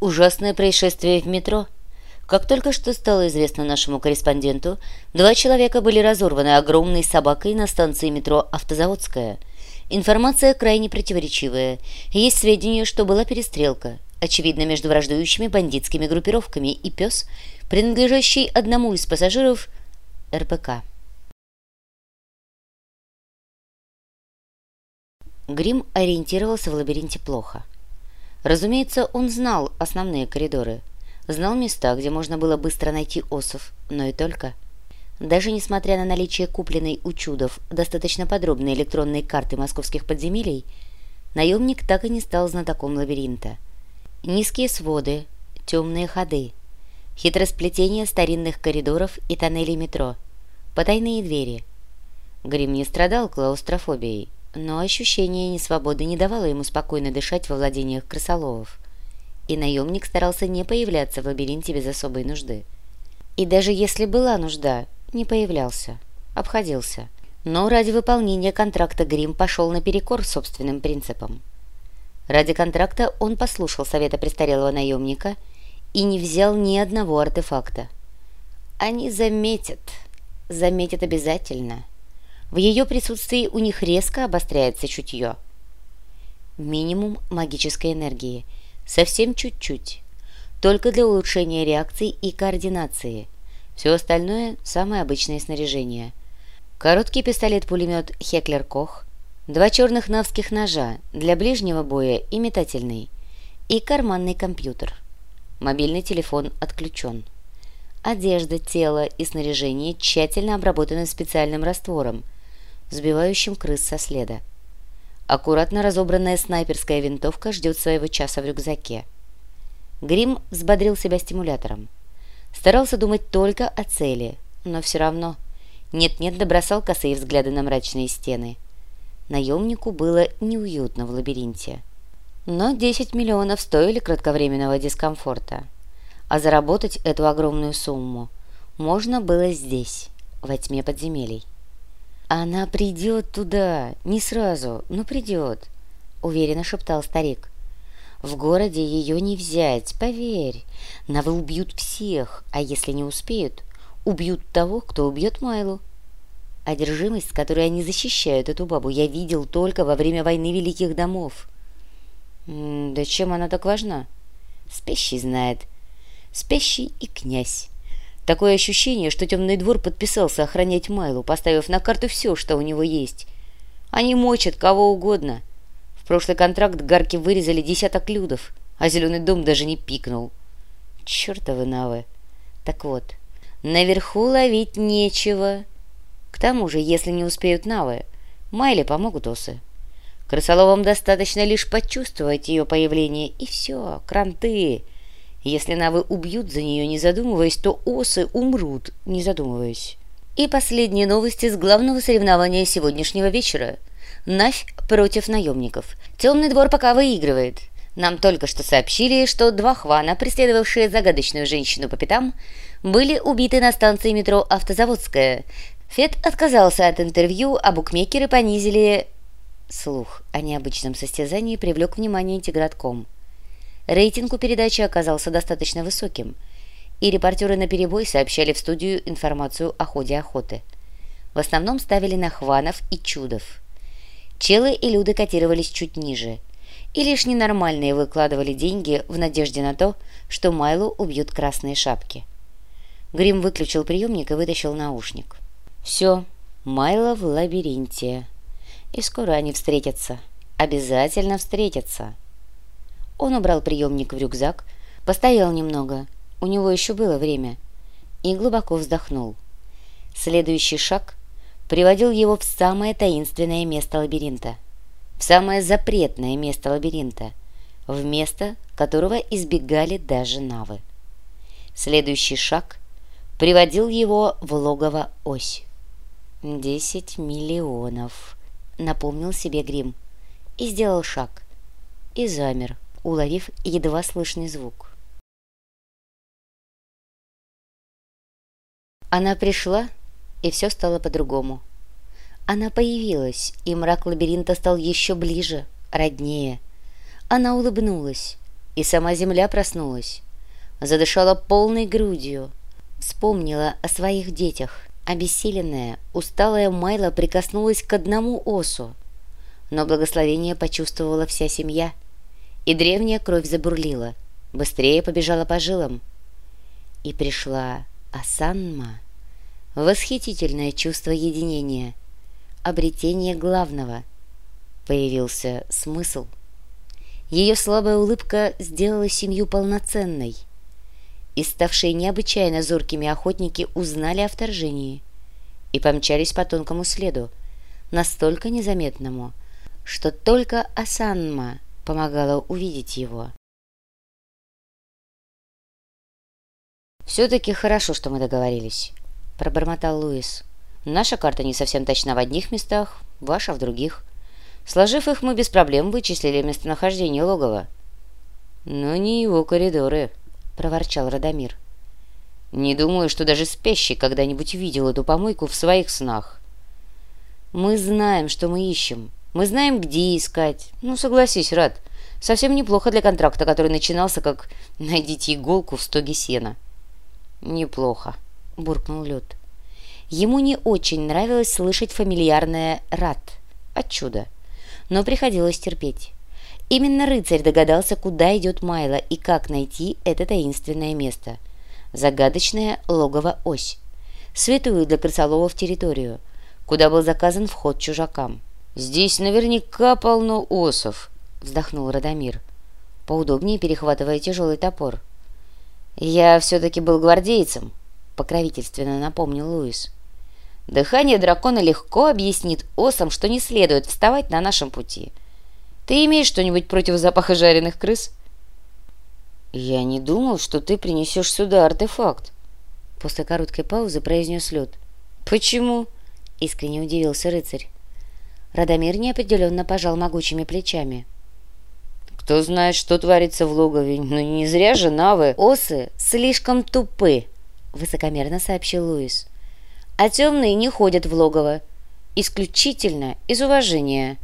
Ужасное происшествие в метро. Как только что стало известно нашему корреспонденту, два человека были разорваны огромной собакой на станции метро «Автозаводская». Информация крайне противоречивая. Есть сведения, что была перестрелка, очевидно, между враждующими бандитскими группировками, и пес, принадлежащий одному из пассажиров РПК. Грим ориентировался в лабиринте плохо. Разумеется, он знал основные коридоры, знал места, где можно было быстро найти осов, но и только. Даже несмотря на наличие купленной у чудов достаточно подробной электронной карты московских подземелий, наемник так и не стал знатоком лабиринта. Низкие своды, темные ходы, хитросплетение старинных коридоров и тоннелей метро, потайные двери. Грим не страдал клаустрофобией, но ощущение несвободы не давало ему спокойно дышать во владениях крысоловов, и наемник старался не появляться в лабиринте без особой нужды. И даже если была нужда, не появлялся, обходился. Но ради выполнения контракта Грим пошел наперекор собственным принципам. Ради контракта он послушал совета престарелого наемника и не взял ни одного артефакта. Они заметят, заметят обязательно – в ее присутствии у них резко обостряется чутье. Минимум магической энергии. Совсем чуть-чуть. Только для улучшения реакции и координации. Все остальное – самое обычное снаряжение. Короткий пистолет-пулемет «Хеклер Кох», два черных навских ножа для ближнего боя и метательный, и карманный компьютер. Мобильный телефон отключен. Одежда, тело и снаряжение тщательно обработаны специальным раствором – сбивающим крыс со следа. Аккуратно разобранная снайперская винтовка ждет своего часа в рюкзаке. Грим взбодрил себя стимулятором. Старался думать только о цели, но все равно нет-нет добросал косые взгляды на мрачные стены. Наемнику было неуютно в лабиринте. Но 10 миллионов стоили кратковременного дискомфорта. А заработать эту огромную сумму можно было здесь, во тьме подземелий. «Она придет туда, не сразу, но придет», — уверенно шептал старик. «В городе ее не взять, поверь. Навы убьют всех, а если не успеют, убьют того, кто убьет Майлу». Одержимость, с которой они защищают эту бабу, я видел только во время войны Великих Домов. да чем она так важна? Спящий знает. Спящий и князь. Такое ощущение, что темный двор подписался охранять Майлу, поставив на карту все, что у него есть. Они мочат кого угодно. В прошлый контракт гарки вырезали десяток людов, а зеленый дом даже не пикнул. Чертовы навы. Так вот, наверху ловить нечего. К тому же, если не успеют навы, Майле помогут осы. Крысоловам достаточно лишь почувствовать ее появление, и все, кранты. Если навы убьют за нее, не задумываясь, то осы умрут, не задумываясь. И последние новости с главного соревнования сегодняшнего вечера. Навь против наемников. Темный двор пока выигрывает. Нам только что сообщили, что два хвана, преследовавшие загадочную женщину по пятам, были убиты на станции метро «Автозаводская». Фед отказался от интервью, а букмекеры понизили... Слух о необычном состязании привлек внимание Интегратком. Рейтинг у передачи оказался достаточно высоким, и репортеры наперебой сообщали в студию информацию о ходе охоты. В основном ставили на Хванов и Чудов. Челы и Люды котировались чуть ниже, и лишь ненормальные выкладывали деньги в надежде на то, что Майлу убьют красные шапки. Грим выключил приемник и вытащил наушник. «Все, Майло в лабиринте. И скоро они встретятся. Обязательно встретятся». Он убрал приемник в рюкзак, постоял немного, у него еще было время, и глубоко вздохнул. Следующий шаг приводил его в самое таинственное место лабиринта, в самое запретное место лабиринта, в место, которого избегали даже навы. Следующий шаг приводил его в логово ось. «Десять миллионов», — напомнил себе Грим, и сделал шаг, и замер, уловив едва слышный звук. Она пришла, и все стало по-другому. Она появилась, и мрак лабиринта стал еще ближе, роднее. Она улыбнулась, И сама земля проснулась. Задышала полной грудью. Вспомнила о своих детях. Обессиленная, усталая Майла прикоснулась к одному осу. Но благословение почувствовала вся семья. И древняя кровь забурлила. Быстрее побежала по жилам. И пришла Асанма. Восхитительное чувство единения. Обретение главного. Появился смысл. Ее слабая улыбка сделала семью полноценной. И ставшие необычайно зоркими охотники узнали о вторжении и помчались по тонкому следу, настолько незаметному, что только Асанма помогала увидеть его. «Все-таки хорошо, что мы договорились», — пробормотал Луис. «Наша карта не совсем точна в одних местах, ваша в других. Сложив их, мы без проблем вычислили местонахождение логова. «Но не его коридоры», — проворчал Радомир. «Не думаю, что даже спящий когда-нибудь видел эту помойку в своих снах». «Мы знаем, что мы ищем. Мы знаем, где искать. Ну, согласись, Рад, совсем неплохо для контракта, который начинался как «найдите иголку в стоге сена». «Неплохо», — буркнул Лед. Ему не очень нравилось слышать фамильярное «рад» отчуда но приходилось терпеть. Именно рыцарь догадался, куда идет Майло и как найти это таинственное место. Загадочная логово-ось. Святую для крысоловов территорию, куда был заказан вход чужакам. «Здесь наверняка полно осов», — вздохнул Радомир, поудобнее перехватывая тяжелый топор. «Я все-таки был гвардейцем», — покровительственно напомнил Луис. Дыхание дракона легко объяснит осам, что не следует вставать на нашем пути. Ты имеешь что-нибудь против запаха жареных крыс? Я не думал, что ты принесешь сюда артефакт. После короткой паузы произнес Лед. Почему? Искренне удивился рыцарь. Радомир неопределенно пожал могучими плечами. Кто знает, что творится в логове, но не зря же навы. Осы слишком тупы, высокомерно сообщил Луис а темные не ходят в логово. Исключительно из уважения.